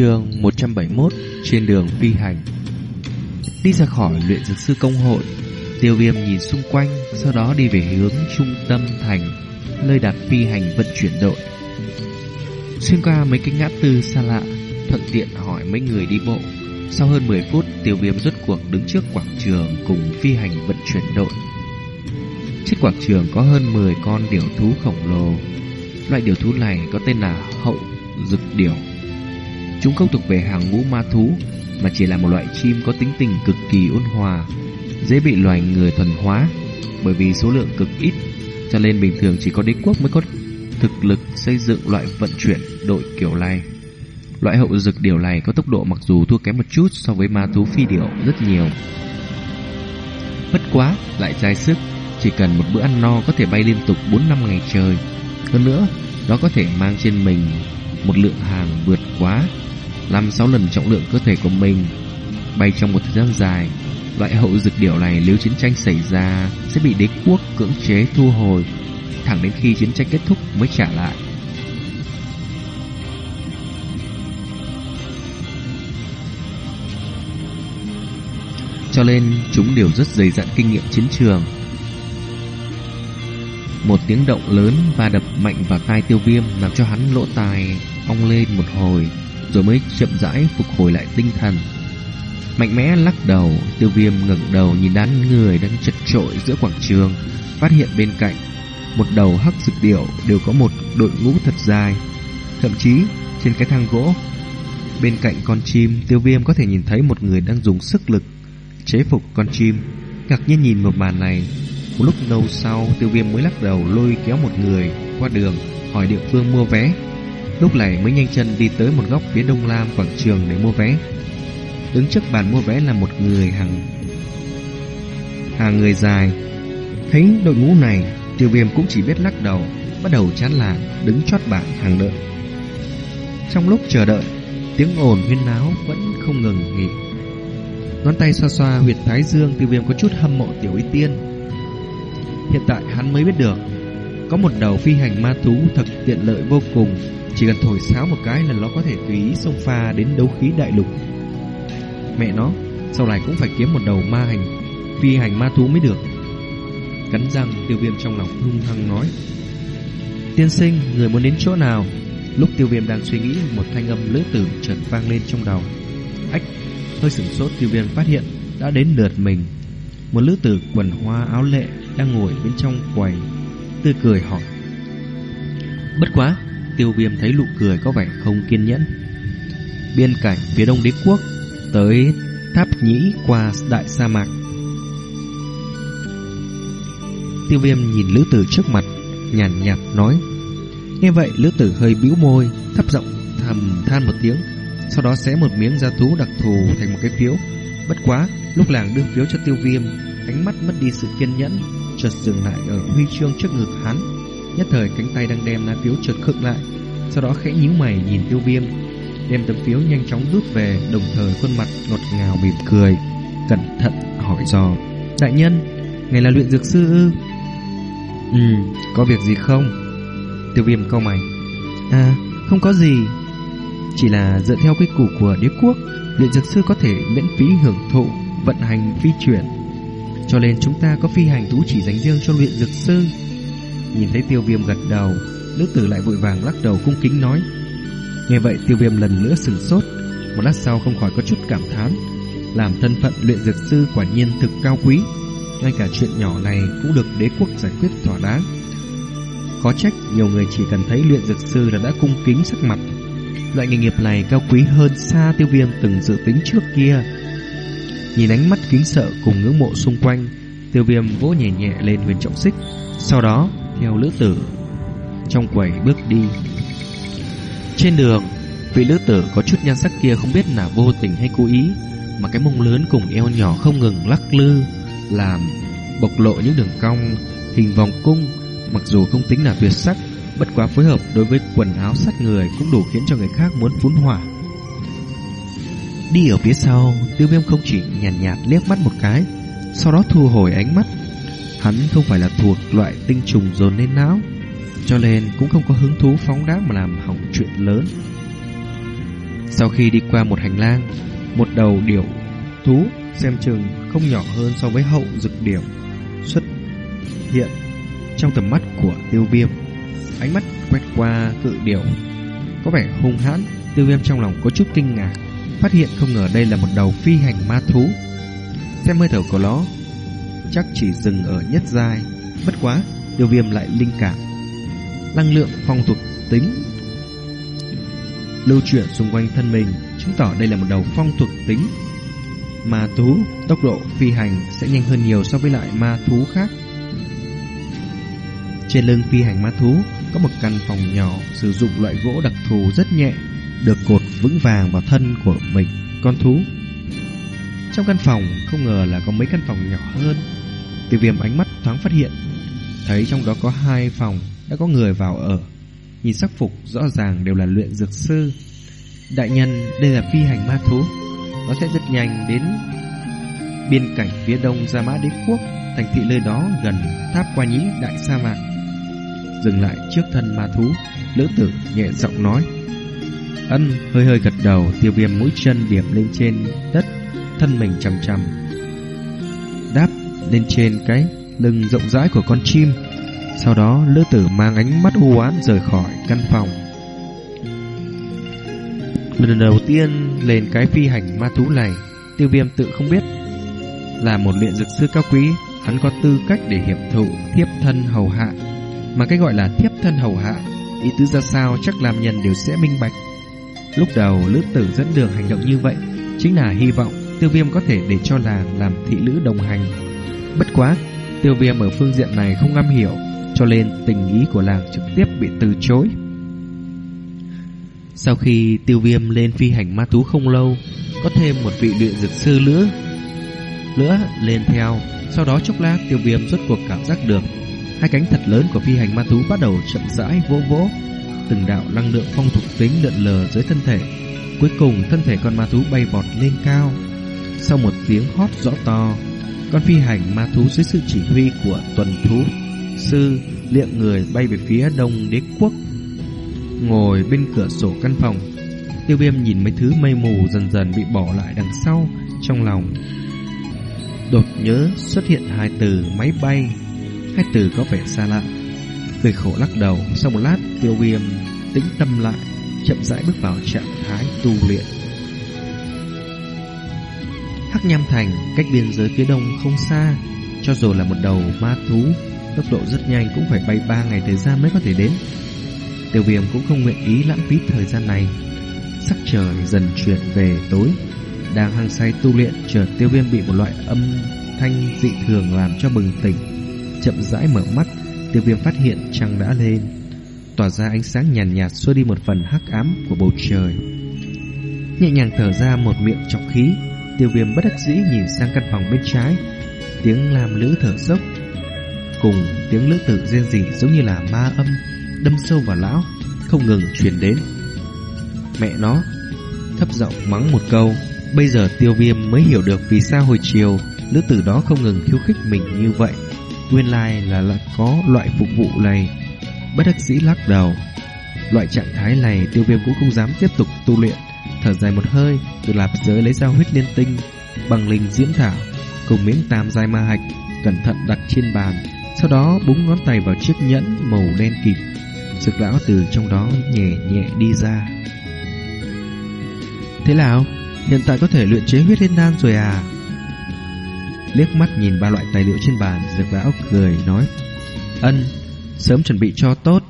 Chương 171 Trên đường phi hành. Đi ra khỏi luyện dược sư công hội, Tiêu viêm nhìn xung quanh, Sau đó đi về hướng trung tâm thành, Nơi đặt phi hành vận chuyển đội. Xuyên qua mấy cái ngã tư xa lạ, Thuận tiện hỏi mấy người đi bộ. Sau hơn 10 phút, Tiêu viêm rốt cuộc đứng trước quảng trường Cùng phi hành vận chuyển đội. Trên quảng trường có hơn 10 con điểu thú khổng lồ. Loại điểu thú này có tên là hậu dực điểu. Chúng không thuộc về hàng ngũ ma thú Mà chỉ là một loại chim có tính tình cực kỳ ôn hòa Dễ bị loài người thuần hóa Bởi vì số lượng cực ít Cho nên bình thường chỉ có đế quốc mới có thực lực xây dựng loại vận chuyển đội kiểu này. Loại hậu dực điều này có tốc độ mặc dù thua kém một chút so với ma thú phi điểu rất nhiều. Bất quá, lại trai sức Chỉ cần một bữa ăn no có thể bay liên tục 4 năm ngày trời. Hơn nữa, nó có thể mang trên mình một lượng hàng vượt quá. 5-6 lần trọng lượng cơ thể của mình. Bay trong một thời gian dài, Loại hậu dược điểu này nếu chiến tranh xảy ra Sẽ bị đế quốc cưỡng chế thu hồi, Thẳng đến khi chiến tranh kết thúc mới trả lại. Cho nên, chúng đều rất dày dặn kinh nghiệm chiến trường. Một tiếng động lớn và đập mạnh vào tai tiêu viêm Làm cho hắn lỗ tai, ong lên một hồi rồi mới chậm rãi phục hồi lại tinh thần. Mạnh mẽ lắc đầu, tiêu viêm ngẩng đầu nhìn đám người đang chật trội giữa quảng trường, phát hiện bên cạnh một đầu hắc dực điệu đều có một đội ngũ thật dài. Thậm chí trên cái thang gỗ bên cạnh con chim, tiêu viêm có thể nhìn thấy một người đang dùng sức lực chế phục con chim. Ngạc nhiên nhìn một màn này, một lúc lâu sau tiêu viêm mới lắc đầu lôi kéo một người qua đường hỏi địa phương mua vé. Lúc này mới nhanh chân đi tới một góc phía đông lam quảng trường để mua vé. Đứng trước bàn mua vé là một người hàng hàng người dài. Thấy đội ngũ này, tiêu viêm cũng chỉ biết lắc đầu, bắt đầu chán làn, đứng chót bảng hàng đợi. Trong lúc chờ đợi, tiếng ồn huyên náo vẫn không ngừng nghỉ. Ngón tay xoa xoa huyệt thái dương, tiêu viêm có chút hâm mộ tiểu y tiên. Hiện tại hắn mới biết được, có một đầu phi hành ma thú thật tiện lợi vô cùng chỉ cần thổi sáo một cái là nó có thể tùy ý xông pha đến đấu khí đại lục. Mẹ nó, sau này cũng phải kiếm một đầu ma hành, phi hành ma thú mới được. Cắn răng, tiêu viêm trong lòng hung hăng nói. Tiên sinh, người muốn đến chỗ nào? Lúc tiêu viêm đang suy nghĩ, một thanh âm lưỡi tử chợt vang lên trong đầu. Ách, hơi sửng sốt tiêu viêm phát hiện đã đến lượt mình. Một lữ tử quần hoa áo lệ đang ngồi bên trong quầy, tươi cười hỏi. Bất quá, tiêu viêm thấy nụ cười có vẻ không kiên nhẫn. Biên cảnh phía đông đế quốc, tới tháp nhĩ qua đại sa mạc. Tiêu viêm nhìn lữ tử trước mặt, nhàn nhạt nói. Nghe vậy lữ tử hơi bĩu môi, thấp giọng thầm than một tiếng, sau đó xé một miếng da thú đặc thù thành một cái phiếu. Bất quá, lúc làng đưa phiếu cho tiêu viêm, ánh mắt mất đi sự kiên nhẫn, chợt dừng lại ở huy chương trước ngực hắn Nhất thời cánh tay đang đem lá phiếu chợt khựng lại Sau đó khẽ nhíu mày nhìn tiêu viêm Đem tấm phiếu nhanh chóng rút về Đồng thời khuôn mặt ngọt ngào mỉm cười Cẩn thận hỏi dò Đại nhân, ngày là luyện dược sư ư? Ừ, có việc gì không? Tiêu viêm câu mày. À, không có gì Chỉ là dựa theo quy củ của đế quốc Luyện dược sư có thể miễn phí hưởng thụ Vận hành phi chuyển. Cho nên chúng ta có phi hành thú chỉ dành riêng cho luyện dược sư Nhìn thấy tiêu viêm gật đầu, nữ tử lại vội vàng lắc đầu cung kính nói. Nghe vậy, tiêu viêm lần nữa sừng sốt. Một lát sau không khỏi có chút cảm thán. Làm thân phận luyện dược sư quả nhiên thực cao quý. Ngay cả chuyện nhỏ này cũng được đế quốc giải quyết thỏa đáng. Có trách, nhiều người chỉ cần thấy luyện dược sư là đã cung kính sắc mặt. Loại nghề nghiệp này cao quý hơn xa tiêu viêm từng dự tính trước kia. Nhìn ánh mắt kính sợ cùng ngưỡng mộ xung quanh, Tiêu viêm vỗ nhẹ nhẹ lên huyền trọng xích. Sau đó theo lữ tử trong quầy bước đi. Trên đường, vị lữ tử có chút nhan sắc kia không biết là vô tình hay cố ý, mà cái mông lớn cùng eo nhỏ không ngừng lắc lư, làm bộc lộ những đường cong, hình vòng cung, mặc dù không tính là tuyệt sắc, bất quá phối hợp đối với quần áo sát người cũng đủ khiến cho người khác muốn phun hỏa. Đi ở phía sau, tiêu viêm không chỉ nhàn nhạt, nhạt liếc mắt một cái, sau đó thu hồi ánh mắt. Hắn không phải là thuộc loại tinh trùng dồn lên não, cho nên cũng không có hứng thú phóng đá mà làm hỏng chuyện lớn Sau khi đi qua một hành lang, một đầu điểu thú xem chừng không nhỏ hơn so với hậu dực điểu xuất hiện trong tầm mắt của tiêu viêm. Ánh mắt quét qua cự điểu có vẻ hung hãn, tiêu viêm trong lòng có chút kinh ngạc, phát hiện không ngờ đây là một đầu phi hành ma thú. Xem hơi thở của nó, chắc chỉ dừng ở nhất giai, bất quá, tiêu viêm lại linh cảm. Năng lượng phong thuộc tính lưu chuyển xung quanh thân mình, chứng tỏ đây là một đầu phong thuộc tính. Ma thú, tốc độ phi hành sẽ nhanh hơn nhiều so với lại ma thú khác. Trên lưng phi hành ma thú có một căn phòng nhỏ sử dụng loại gỗ đặc thù rất nhẹ, được cột vững vàng vào thân của mình, con thú. Trong căn phòng không ngờ là có mấy căn phòng nhỏ hơn. Tiêu viêm ánh mắt thoáng phát hiện, thấy trong đó có hai phòng đã có người vào ở. Nhìn sắc phục rõ ràng đều là luyện dược sư. Đại nhân, đây là phi hành ma thú. Nó sẽ rất nhanh đến biên cảnh phía đông Gia Mã Đế Quốc, thành thị nơi đó gần tháp qua nhĩ đại sa mạc dừng lại trước thân ma thú, lữ tử nhẹ giọng nói. Ân hơi hơi gật đầu, tiêu viêm mũi chân điểm lên trên đất, thân mình chầm chầm. Đáp lên trên cái lưng rộng rãi của con chim. Sau đó lữ tử mang ánh mắt u ám rời khỏi căn phòng. Lần đầu tiên lên cái phi hành ma thú này, tiêu viêm tự không biết là một luyện dược sư cao quý, hắn có tư cách để hiệp thụ thiếp thân hầu hạ mà cái gọi là thiếp thân hầu hạ Ý tứ ra sao chắc làm nhân đều sẽ minh bạch Lúc đầu lữ tử dẫn đường hành động như vậy Chính là hy vọng tiêu viêm có thể để cho làng làm thị lữ đồng hành Bất quá Tiêu viêm ở phương diện này không am hiểu Cho nên tình ý của làng trực tiếp bị từ chối Sau khi tiêu viêm lên phi hành ma thú không lâu Có thêm một vị luyện dược sư nữa Nữa lên theo Sau đó chốc lát tiêu viêm rốt cuộc cảm giác được Hai cánh thật lớn của phi hành ma thú bắt đầu chậm rãi vỗ vỗ, từng đạo năng lượng phong thuộc tính lượn lờ dưới thân thể. Cuối cùng thân thể con ma thú bay vọt lên cao. Sau một tiếng hót rõ to, con phi hành ma thú dưới sự chỉ huy của tuần thú sư liệng người bay về phía đông đế quốc. Ngồi bên cửa sổ căn phòng, tiêu viêm nhìn mấy thứ mây mù dần dần bị bỏ lại đằng sau trong lòng. Đột nhớ xuất hiện hai từ máy bay Hai từ có vẻ xa lạ Cười khổ lắc đầu Sau một lát tiêu viêm tĩnh tâm lại Chậm rãi bước vào trạng thái tu luyện Hắc Nham Thành cách biên giới phía đông không xa. Cho dù là một đầu ma thú Tốc độ rất nhanh cũng phải bay ba ngày thời gian mới có thể đến. Tiêu viêm cũng không nguyện ý lãng phí thời gian này. Sắc trời dần chuyển về tối. Đang hăng say tu luyện Chợt tiêu viêm bị một loại âm thanh dị thường làm cho bừng tỉnh. Chậm rãi mở mắt, tiêu viêm phát hiện trăng đã lên, tỏa ra ánh sáng nhàn nhạt, nhạt xua đi một phần hắc ám của bầu trời. Nhẹ nhàng thở ra một miệng trọng khí, tiêu viêm bất đắc dĩ nhìn sang căn phòng bên trái, tiếng làm lữ thở dốc, cùng tiếng lữ tử rên rỉ giống như là ma âm, đâm sâu vào lão, không ngừng truyền đến. Mẹ nó, thấp giọng mắng một câu, bây giờ tiêu viêm mới hiểu được vì sao hồi chiều lữ tử đó không ngừng khiêu khích mình như vậy. Nguyên lai là, là có loại phục vụ này Bất đắc dĩ lắc đầu Loại trạng thái này tiêu viêm cũng không dám tiếp tục tu luyện Thở dài một hơi Từ lạp giới lấy ra huyết liên tinh Bằng linh diễm thảo Cùng miếng tam giai ma hạch Cẩn thận đặt trên bàn Sau đó búng ngón tay vào chiếc nhẫn màu đen kịt Dược lão từ trong đó nhẹ nhẹ đi ra Thế nào? Hiện tại có thể luyện chế huyết liên đan rồi à? liếc mắt nhìn ba loại tài liệu trên bàn, dược lão cười nói: "Ân, sớm chuẩn bị cho tốt,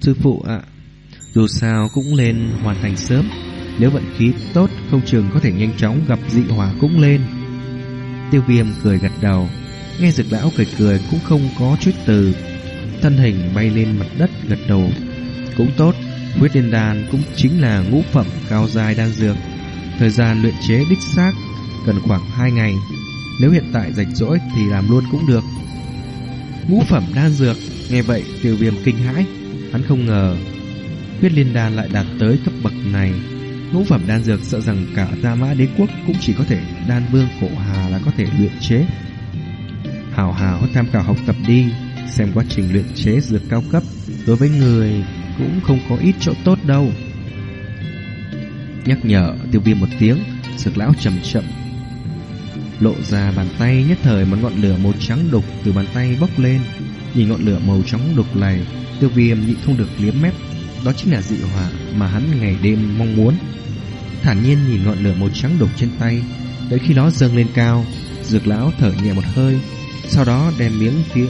sư phụ ạ. Dù sao cũng lên hoàn thành sớm, nếu vận khí tốt không chừng có thể nhanh chóng gặp dị hỏa cũng lên." Tiêu Viêm cười gật đầu, nghe dược lão cười cười cũng không có chút từ, thân hình bay lên mặt đất gật đầu. Cũng tốt, huyết liên đan cũng chính là ngũ phẩm cao dài đan dược, thời gian luyện chế đích xác cần khoảng 2 ngày. Nếu hiện tại rảnh rỗi thì làm luôn cũng được Ngũ phẩm đan dược Nghe vậy tiêu viêm kinh hãi Hắn không ngờ Huyết liên đan lại đạt tới cấp bậc này Ngũ phẩm đan dược sợ rằng cả Gia Mã Đế Quốc Cũng chỉ có thể đan vương cổ hà là có thể luyện chế. Hảo hảo tham khảo học tập đi, Xem quá trình luyện chế dược cao cấp, Đối với người cũng không có ít chỗ tốt đâu. Nhắc nhở tiêu viêm một tiếng Dược lão chậm chậm, Lộ ra bàn tay nhất thời một ngọn lửa màu trắng đục từ bàn tay bốc lên. Nhìn ngọn lửa màu trắng đục này, Tiêu viêm nhịn không được liếm mép. Đó chính là dị hỏa mà hắn ngày đêm mong muốn. Thản nhiên nhìn ngọn lửa màu trắng đục trên tay, Đợi khi nó dâng lên cao, Dược lão thở nhẹ một hơi, Sau đó đem miếng phía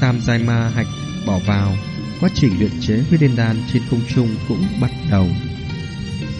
tam giai ma hạch bỏ vào. Quá trình luyện chế với đen đan trên không trung cũng bắt đầu.